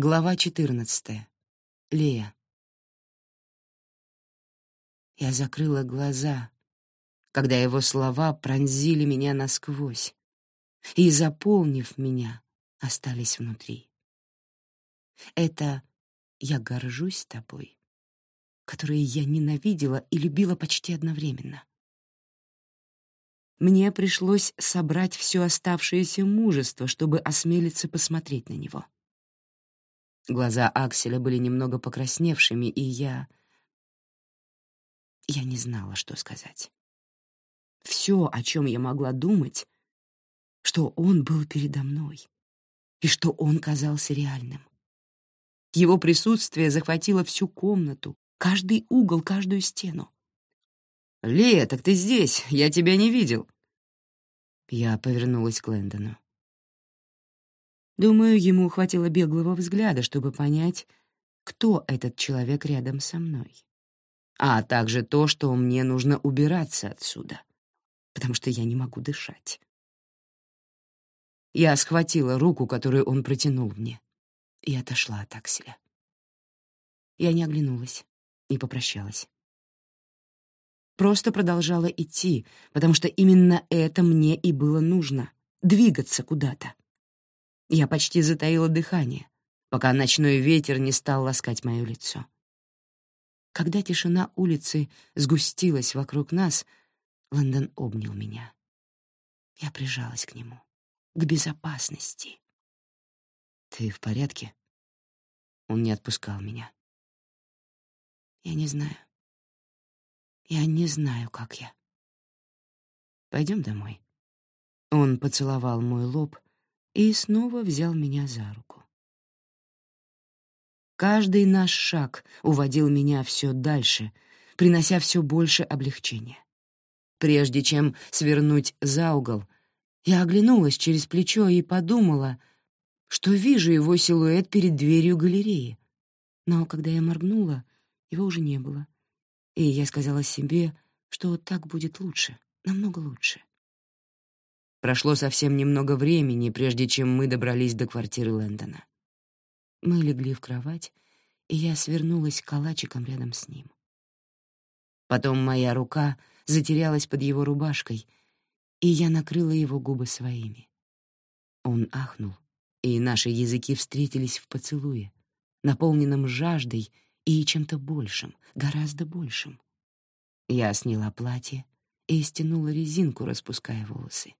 Глава 14. Лея. Я закрыла глаза, когда его слова пронзили меня насквозь и, заполнив меня, остались внутри. Это «я горжусь тобой», которое я ненавидела и любила почти одновременно. Мне пришлось собрать все оставшееся мужество, чтобы осмелиться посмотреть на него. Глаза Акселя были немного покрасневшими, и я... Я не знала, что сказать. Все, о чем я могла думать, что он был передо мной и что он казался реальным. Его присутствие захватило всю комнату, каждый угол, каждую стену. «Лея, так ты здесь, я тебя не видел». Я повернулась к Лэндону. Думаю, ему хватило беглого взгляда, чтобы понять, кто этот человек рядом со мной. А также то, что мне нужно убираться отсюда, потому что я не могу дышать. Я схватила руку, которую он протянул мне, и отошла от Акселя. Я не оглянулась, не попрощалась. Просто продолжала идти, потому что именно это мне и было нужно — двигаться куда-то. Я почти затаила дыхание, пока ночной ветер не стал ласкать мое лицо. Когда тишина улицы сгустилась вокруг нас, Лондон обнял меня. Я прижалась к нему, к безопасности. «Ты в порядке?» Он не отпускал меня. «Я не знаю. Я не знаю, как я. Пойдем домой». Он поцеловал мой лоб, и снова взял меня за руку. Каждый наш шаг уводил меня все дальше, принося все больше облегчения. Прежде чем свернуть за угол, я оглянулась через плечо и подумала, что вижу его силуэт перед дверью галереи. Но когда я моргнула, его уже не было. И я сказала себе, что так будет лучше, намного лучше. Прошло совсем немного времени, прежде чем мы добрались до квартиры Лэндона. Мы легли в кровать, и я свернулась калачиком рядом с ним. Потом моя рука затерялась под его рубашкой, и я накрыла его губы своими. Он ахнул, и наши языки встретились в поцелуе, наполненном жаждой и чем-то большим, гораздо большим. Я сняла платье и стянула резинку, распуская волосы.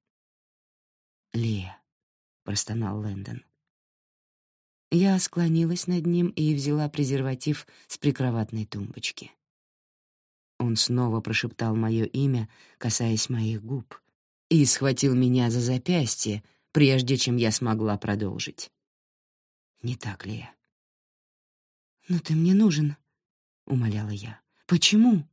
«Лия», — простонал Лэндон. Я склонилась над ним и взяла презерватив с прикроватной тумбочки. Он снова прошептал мое имя, касаясь моих губ, и схватил меня за запястье, прежде чем я смогла продолжить. Не так ли я? «Но ты мне нужен», — умоляла я. «Почему?»